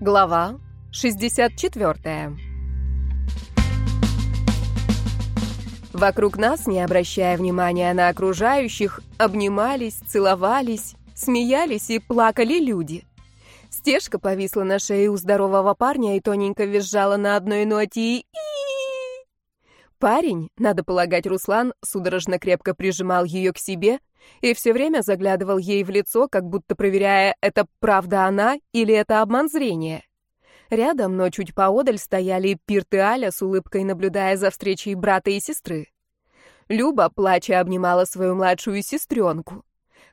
Глава 64. Вокруг нас, не обращая внимания на окружающих, обнимались, целовались, смеялись и плакали люди. Стежка повисла на шее у здорового парня и тоненько визжала на одной ноте. Парень, надо полагать, Руслан, судорожно крепко прижимал ее к себе и все время заглядывал ей в лицо, как будто проверяя, это правда она или это обман зрения. Рядом, но чуть поодаль, стояли Пирт и Аля с улыбкой, наблюдая за встречей брата и сестры. Люба, плача, обнимала свою младшую сестренку.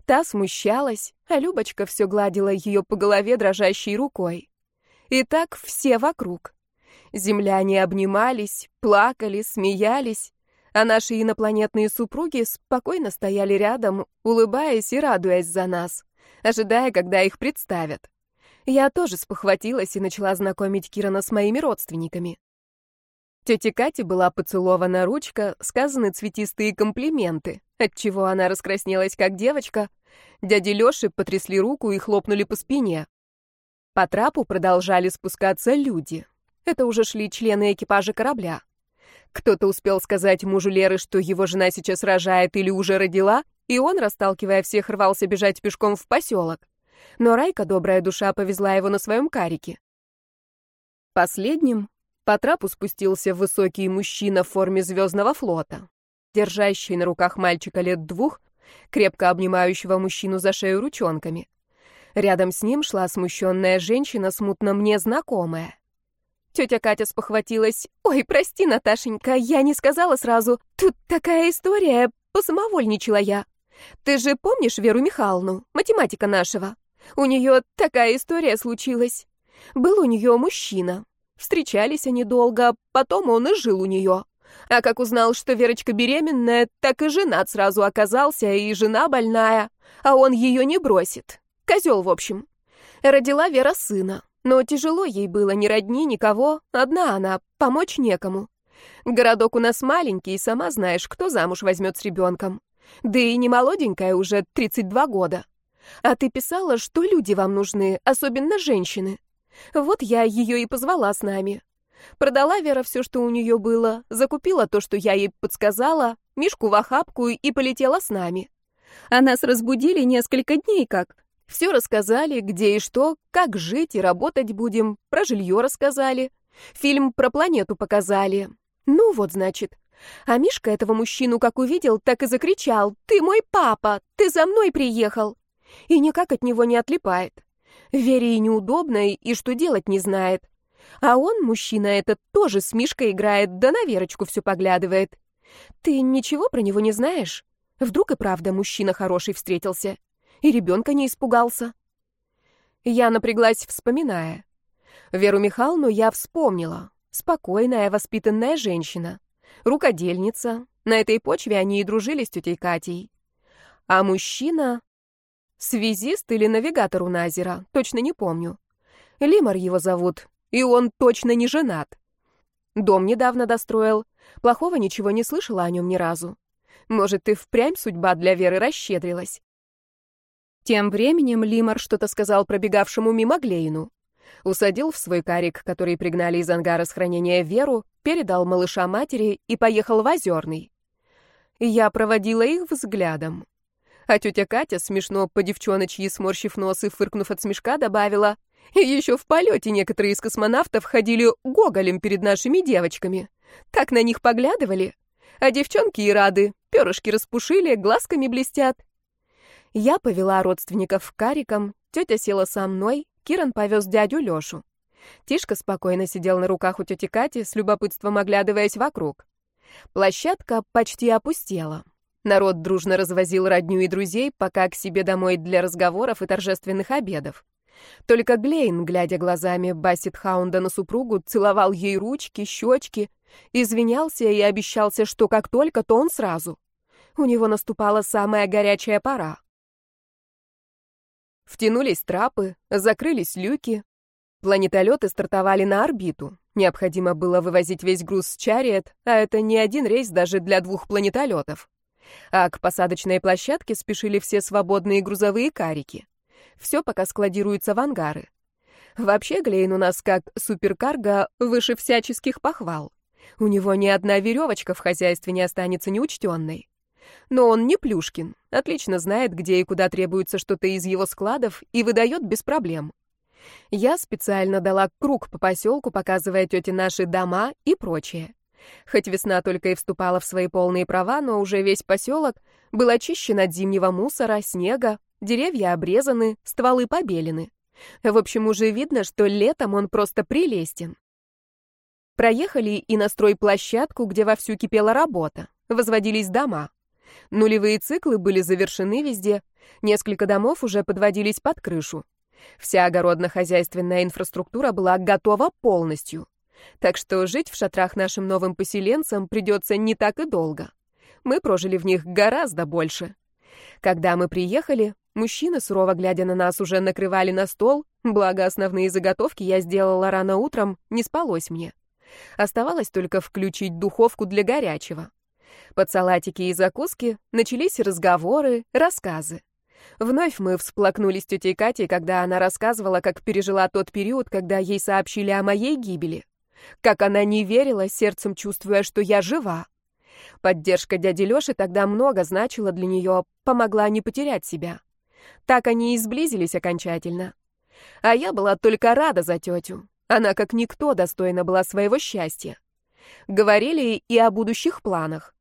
Та смущалась, а Любочка все гладила ее по голове дрожащей рукой. И так все вокруг. Земляне обнимались, плакали, смеялись, а наши инопланетные супруги спокойно стояли рядом, улыбаясь и радуясь за нас, ожидая, когда их представят. Я тоже спохватилась и начала знакомить Кирана с моими родственниками. Тете Кате была поцелована ручка, сказаны цветистые комплименты, отчего она раскраснелась как девочка. Дяде Лёше потрясли руку и хлопнули по спине. По трапу продолжали спускаться люди. Это уже шли члены экипажа корабля. Кто-то успел сказать мужу Леры, что его жена сейчас рожает или уже родила, и он, расталкивая всех, рвался бежать пешком в поселок. Но Райка, добрая душа, повезла его на своем карике. Последним по трапу спустился высокий мужчина в форме звездного флота, держащий на руках мальчика лет двух, крепко обнимающего мужчину за шею ручонками. Рядом с ним шла смущенная женщина, смутно мне знакомая. Тетя Катя спохватилась. «Ой, прости, Наташенька, я не сказала сразу. Тут такая история, посамовольничала я. Ты же помнишь Веру Михайловну, математика нашего? У нее такая история случилась. Был у нее мужчина. Встречались они долго, потом он и жил у нее. А как узнал, что Верочка беременная, так и женат сразу оказался, и жена больная, а он ее не бросит. Козел, в общем. Родила Вера сына. Но тяжело ей было, ни родни, никого, одна она, помочь некому. Городок у нас маленький, и сама знаешь, кто замуж возьмет с ребенком. Да и не молоденькая уже, 32 года. А ты писала, что люди вам нужны, особенно женщины. Вот я ее и позвала с нами. Продала Вера все, что у нее было, закупила то, что я ей подсказала, Мишку в охапку и полетела с нами. А нас разбудили несколько дней как. Все рассказали, где и что, как жить и работать будем, про жилье рассказали. Фильм про планету показали. Ну вот, значит. А Мишка этого мужчину как увидел, так и закричал. «Ты мой папа! Ты за мной приехал!» И никак от него не отлипает. Вере и неудобно, и что делать не знает. А он, мужчина этот, тоже с Мишкой играет, да на Верочку все поглядывает. Ты ничего про него не знаешь? Вдруг и правда мужчина хороший встретился? И ребенка не испугался. Я напряглась, вспоминая. Веру Михайловну я вспомнила. Спокойная, воспитанная женщина. Рукодельница. На этой почве они и дружили с тетей Катей. А мужчина... Связист или навигатор у Назера, точно не помню. Лимар его зовут, и он точно не женат. Дом недавно достроил. Плохого ничего не слышала о нем ни разу. Может, и впрямь судьба для Веры расщедрилась. Тем временем Лимар что-то сказал пробегавшему мимо Глейну. Усадил в свой карик, который пригнали из ангара с хранения Веру, передал малыша матери и поехал в Озерный. Я проводила их взглядом. А тетя Катя, смешно по девчоночьи сморщив нос и фыркнув от смешка, добавила, «И еще в полете некоторые из космонавтов ходили гоголем перед нашими девочками. Так на них поглядывали. А девчонки и рады, перышки распушили, глазками блестят. Я повела родственников к карикам, тетя села со мной, Киран повез дядю Лешу. Тишка спокойно сидел на руках у тети Кати, с любопытством оглядываясь вокруг. Площадка почти опустела. Народ дружно развозил родню и друзей, пока к себе домой для разговоров и торжественных обедов. Только Глейн, глядя глазами Бассет Хаунда на супругу, целовал ей ручки, щечки, извинялся и обещался, что как только, то он сразу. У него наступала самая горячая пора. Втянулись трапы, закрылись люки. Планетолеты стартовали на орбиту. Необходимо было вывозить весь груз с Чариет, а это не один рейс даже для двух планетолетов. А к посадочной площадке спешили все свободные грузовые карики. Все пока складируется в ангары. Вообще Глейн у нас как суперкарго выше всяческих похвал. У него ни одна веревочка в хозяйстве не останется неучтенной. Но он не Плюшкин, отлично знает, где и куда требуется что-то из его складов и выдает без проблем. Я специально дала круг по поселку, показывая тете наши дома и прочее. Хоть весна только и вступала в свои полные права, но уже весь поселок был очищен от зимнего мусора, снега, деревья обрезаны, стволы побелены. В общем, уже видно, что летом он просто прелестен. Проехали и на стройплощадку, где вовсю кипела работа. Возводились дома. Нулевые циклы были завершены везде. Несколько домов уже подводились под крышу. Вся огородно-хозяйственная инфраструктура была готова полностью. Так что жить в шатрах нашим новым поселенцам придется не так и долго. Мы прожили в них гораздо больше. Когда мы приехали, мужчины, сурово глядя на нас, уже накрывали на стол, благо основные заготовки я сделала рано утром, не спалось мне. Оставалось только включить духовку для горячего. Под салатики и закуски начались разговоры, рассказы. Вновь мы всплакнули с тетей Катей, когда она рассказывала, как пережила тот период, когда ей сообщили о моей гибели. Как она не верила, сердцем чувствуя, что я жива. Поддержка дяди Лёши тогда много значила для нее, помогла не потерять себя. Так они и сблизились окончательно. А я была только рада за тетю. Она, как никто, достойна была своего счастья. Говорили и о будущих планах.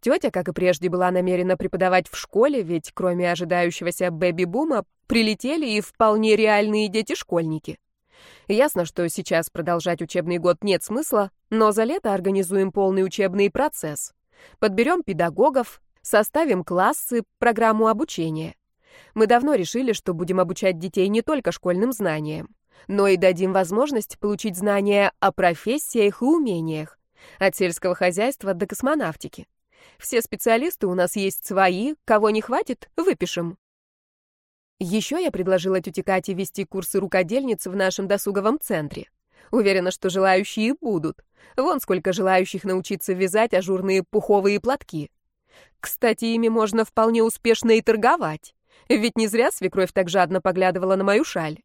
Тетя, как и прежде, была намерена преподавать в школе, ведь кроме ожидающегося бэби-бума прилетели и вполне реальные дети-школьники. Ясно, что сейчас продолжать учебный год нет смысла, но за лето организуем полный учебный процесс. Подберем педагогов, составим классы, программу обучения. Мы давно решили, что будем обучать детей не только школьным знаниям, но и дадим возможность получить знания о профессиях и умениях, от сельского хозяйства до космонавтики. Все специалисты у нас есть свои, кого не хватит, выпишем. Еще я предложила тете Кате вести курсы рукодельниц в нашем досуговом центре. Уверена, что желающие будут. Вон сколько желающих научиться вязать ажурные пуховые платки. Кстати, ими можно вполне успешно и торговать. Ведь не зря свекровь так жадно поглядывала на мою шаль.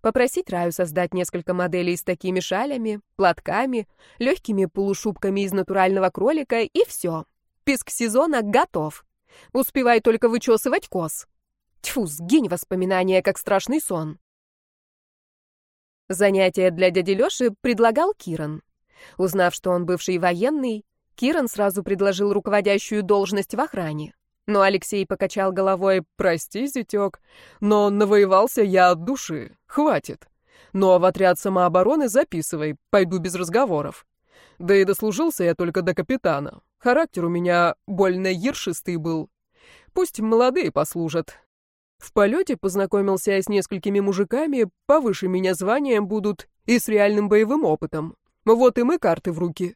Попросить Раю создать несколько моделей с такими шалями, платками, легкими полушубками из натурального кролика и все. Писк сезона готов. Успевай только вычесывать кос. Тьфу, сгинь воспоминания, как страшный сон. Занятие для дяди Лёши предлагал Киран. Узнав, что он бывший военный, Киран сразу предложил руководящую должность в охране. Но Алексей покачал головой. «Прости, зятёк, но навоевался я от души. Хватит. Но в отряд самообороны записывай, пойду без разговоров. Да и дослужился я только до капитана. Характер у меня больно ершистый был. Пусть молодые послужат. В полете познакомился я с несколькими мужиками, повыше меня званием будут и с реальным боевым опытом. Вот и мы карты в руки.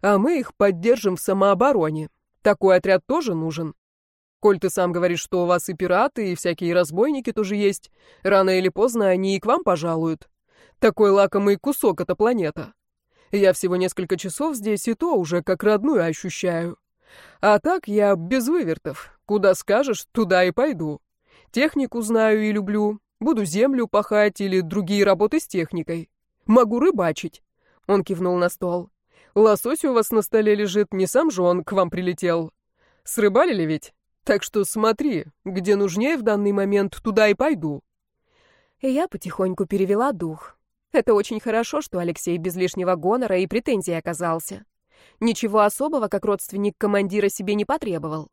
А мы их поддержим в самообороне. Такой отряд тоже нужен. Коль ты сам говоришь, что у вас и пираты, и всякие разбойники тоже есть, рано или поздно они и к вам пожалуют. Такой лакомый кусок эта планета. Я всего несколько часов здесь, и то уже как родную ощущаю. А так я без вывертов. Куда скажешь, туда и пойду. Технику знаю и люблю. Буду землю пахать или другие работы с техникой. Могу рыбачить. Он кивнул на стол. Лосось у вас на столе лежит, не сам же он к вам прилетел. Срыбалили ведь? Так что смотри, где нужнее в данный момент, туда и пойду. Я потихоньку перевела дух. Это очень хорошо, что Алексей без лишнего гонора и претензий оказался. Ничего особого, как родственник командира, себе не потребовал.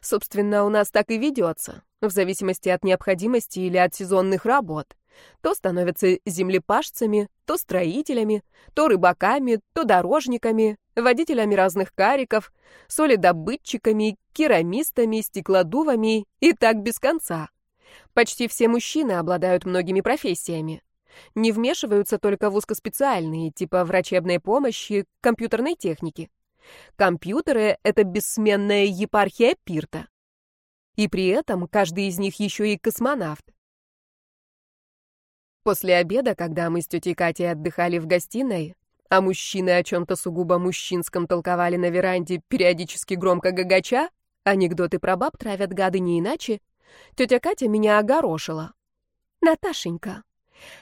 Собственно, у нас так и ведется, в зависимости от необходимости или от сезонных работ. То становятся землепашцами, то строителями, то рыбаками, то дорожниками, водителями разных кариков, солидобытчиками, керамистами, стеклодувами и так без конца. Почти все мужчины обладают многими профессиями. Не вмешиваются только в узкоспециальные, типа врачебной помощи, компьютерной техники. Компьютеры — это бессменная епархия Пирта. И при этом каждый из них еще и космонавт. После обеда, когда мы с тетей Катей отдыхали в гостиной, а мужчины о чем-то сугубо мужчинском толковали на веранде, периодически громко гагача, анекдоты про баб травят гады не иначе, тетя Катя меня огорошила. «Наташенька,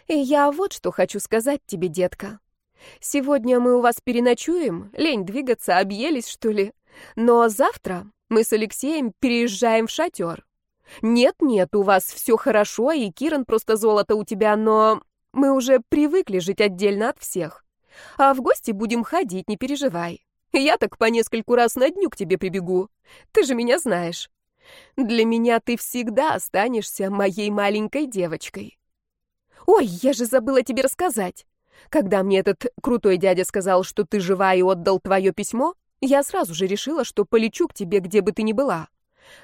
И я вот что хочу сказать тебе, детка. Сегодня мы у вас переночуем, лень двигаться, объелись, что ли. Но завтра мы с Алексеем переезжаем в шатер. Нет-нет, у вас все хорошо, и Киран просто золото у тебя, но мы уже привыкли жить отдельно от всех. А в гости будем ходить, не переживай. Я так по нескольку раз на дню к тебе прибегу. Ты же меня знаешь. Для меня ты всегда останешься моей маленькой девочкой. Ой, я же забыла тебе рассказать. Когда мне этот крутой дядя сказал, что ты жива и отдал твое письмо, я сразу же решила, что полечу к тебе, где бы ты ни была.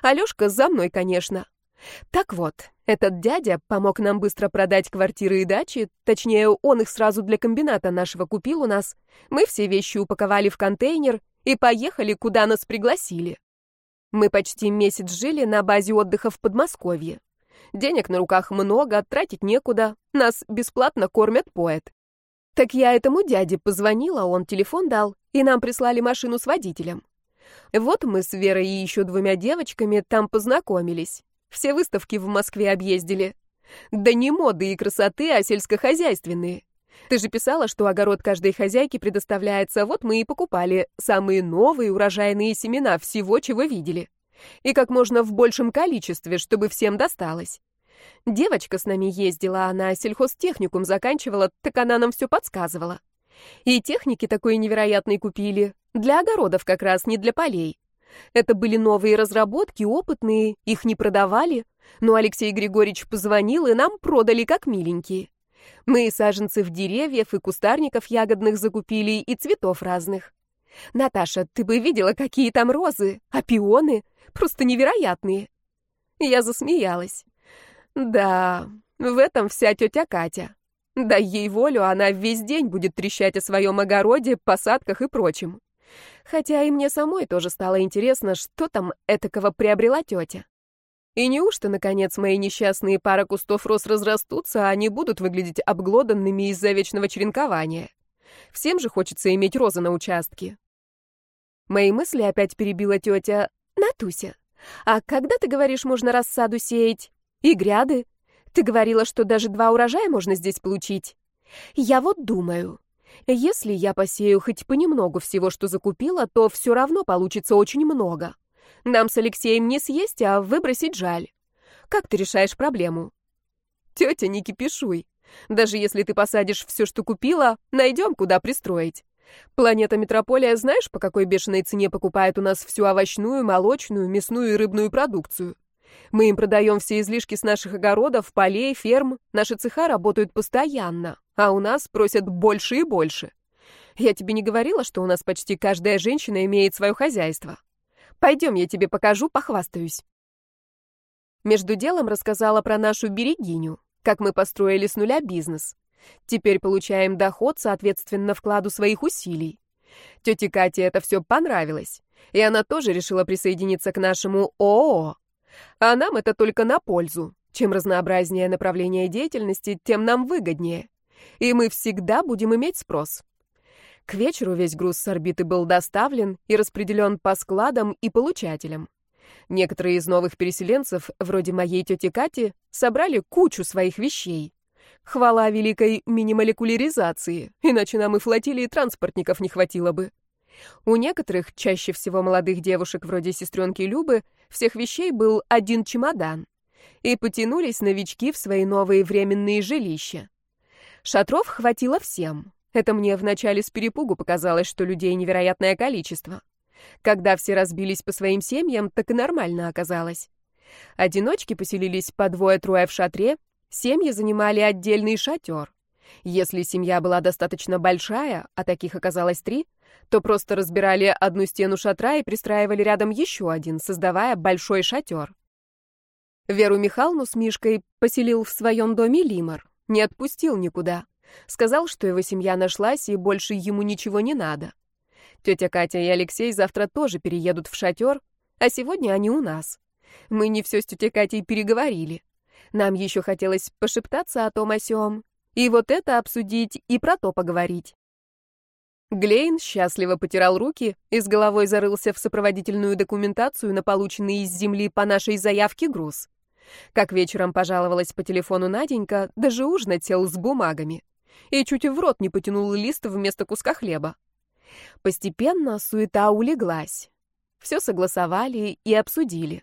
Алешка за мной, конечно. Так вот, этот дядя помог нам быстро продать квартиры и дачи, точнее, он их сразу для комбината нашего купил у нас. Мы все вещи упаковали в контейнер и поехали, куда нас пригласили. Мы почти месяц жили на базе отдыха в Подмосковье. Денег на руках много, тратить некуда, нас бесплатно кормят поэт. Так я этому дяде позвонила, он телефон дал, и нам прислали машину с водителем. Вот мы с Верой и еще двумя девочками там познакомились. Все выставки в Москве объездили. Да не моды и красоты, а сельскохозяйственные. Ты же писала, что огород каждой хозяйки предоставляется, вот мы и покупали самые новые урожайные семена всего, чего видели. И как можно в большем количестве, чтобы всем досталось. Девочка с нами ездила, она сельхозтехникум заканчивала, так она нам все подсказывала. И техники такой невероятной купили. Для огородов как раз, не для полей. Это были новые разработки, опытные, их не продавали. Но Алексей Григорьевич позвонил, и нам продали как миленькие. Мы и саженцев деревьев, и кустарников ягодных закупили, и цветов разных. Наташа, ты бы видела, какие там розы, а пионы просто невероятные. Я засмеялась. Да, в этом вся тетя Катя. Дай ей волю, она весь день будет трещать о своем огороде, посадках и прочем. Хотя и мне самой тоже стало интересно, что там этакого приобрела тетя. И неужто, наконец, мои несчастные пара кустов роз разрастутся, а они будут выглядеть обглоданными из-за вечного черенкования? Всем же хочется иметь розы на участке. Мои мысли опять перебила тетя. «Натуся, а когда, ты говоришь, можно рассаду сеять? И гряды? Ты говорила, что даже два урожая можно здесь получить. Я вот думаю, если я посею хоть понемногу всего, что закупила, то все равно получится очень много. Нам с Алексеем не съесть, а выбросить жаль. Как ты решаешь проблему? Тетя, не кипишуй. Даже если ты посадишь все, что купила, найдем, куда пристроить. Планета Метрополия знаешь, по какой бешеной цене покупает у нас всю овощную, молочную, мясную и рыбную продукцию? Мы им продаем все излишки с наших огородов, полей, ферм. Наши цеха работают постоянно, а у нас просят больше и больше. Я тебе не говорила, что у нас почти каждая женщина имеет свое хозяйство? Пойдем, я тебе покажу, похвастаюсь. Между делом рассказала про нашу берегиню, как мы построили с нуля бизнес. Теперь получаем доход, соответственно, вкладу своих усилий. Тете Кате это все понравилось, и она тоже решила присоединиться к нашему ООО. А нам это только на пользу. Чем разнообразнее направление деятельности, тем нам выгоднее. И мы всегда будем иметь спрос. К вечеру весь груз с орбиты был доставлен и распределен по складам и получателям. Некоторые из новых переселенцев, вроде моей тети Кати, собрали кучу своих вещей. Хвала великой минимолекуляризации, иначе нам и флотилии транспортников не хватило бы. У некоторых, чаще всего молодых девушек вроде сестренки Любы, всех вещей был один чемодан. И потянулись новички в свои новые временные жилища. Шатров хватило всем. Это мне вначале с перепугу показалось, что людей невероятное количество. Когда все разбились по своим семьям, так и нормально оказалось. Одиночки поселились по двое-трое в шатре, семьи занимали отдельный шатер. Если семья была достаточно большая, а таких оказалось три, то просто разбирали одну стену шатра и пристраивали рядом еще один, создавая большой шатер. Веру Михайловну с Мишкой поселил в своем доме Лимар, не отпустил никуда. Сказал, что его семья нашлась и больше ему ничего не надо. Тетя Катя и Алексей завтра тоже переедут в шатер, а сегодня они у нас. Мы не все с тетей Катей переговорили. Нам еще хотелось пошептаться о том о сём, и вот это обсудить, и про то поговорить. Глейн счастливо потирал руки и с головой зарылся в сопроводительную документацию на полученный из земли по нашей заявке груз. Как вечером пожаловалась по телефону Наденька, даже ужинать сел с бумагами. И чуть в рот не потянул лист вместо куска хлеба. Постепенно суета улеглась. Все согласовали и обсудили.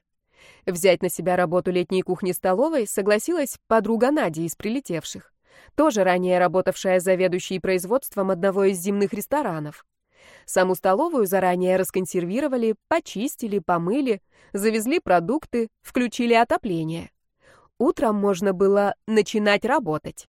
Взять на себя работу летней кухни-столовой согласилась подруга Нади из прилетевших, тоже ранее работавшая заведующей производством одного из земных ресторанов. Саму столовую заранее расконсервировали, почистили, помыли, завезли продукты, включили отопление. Утром можно было начинать работать.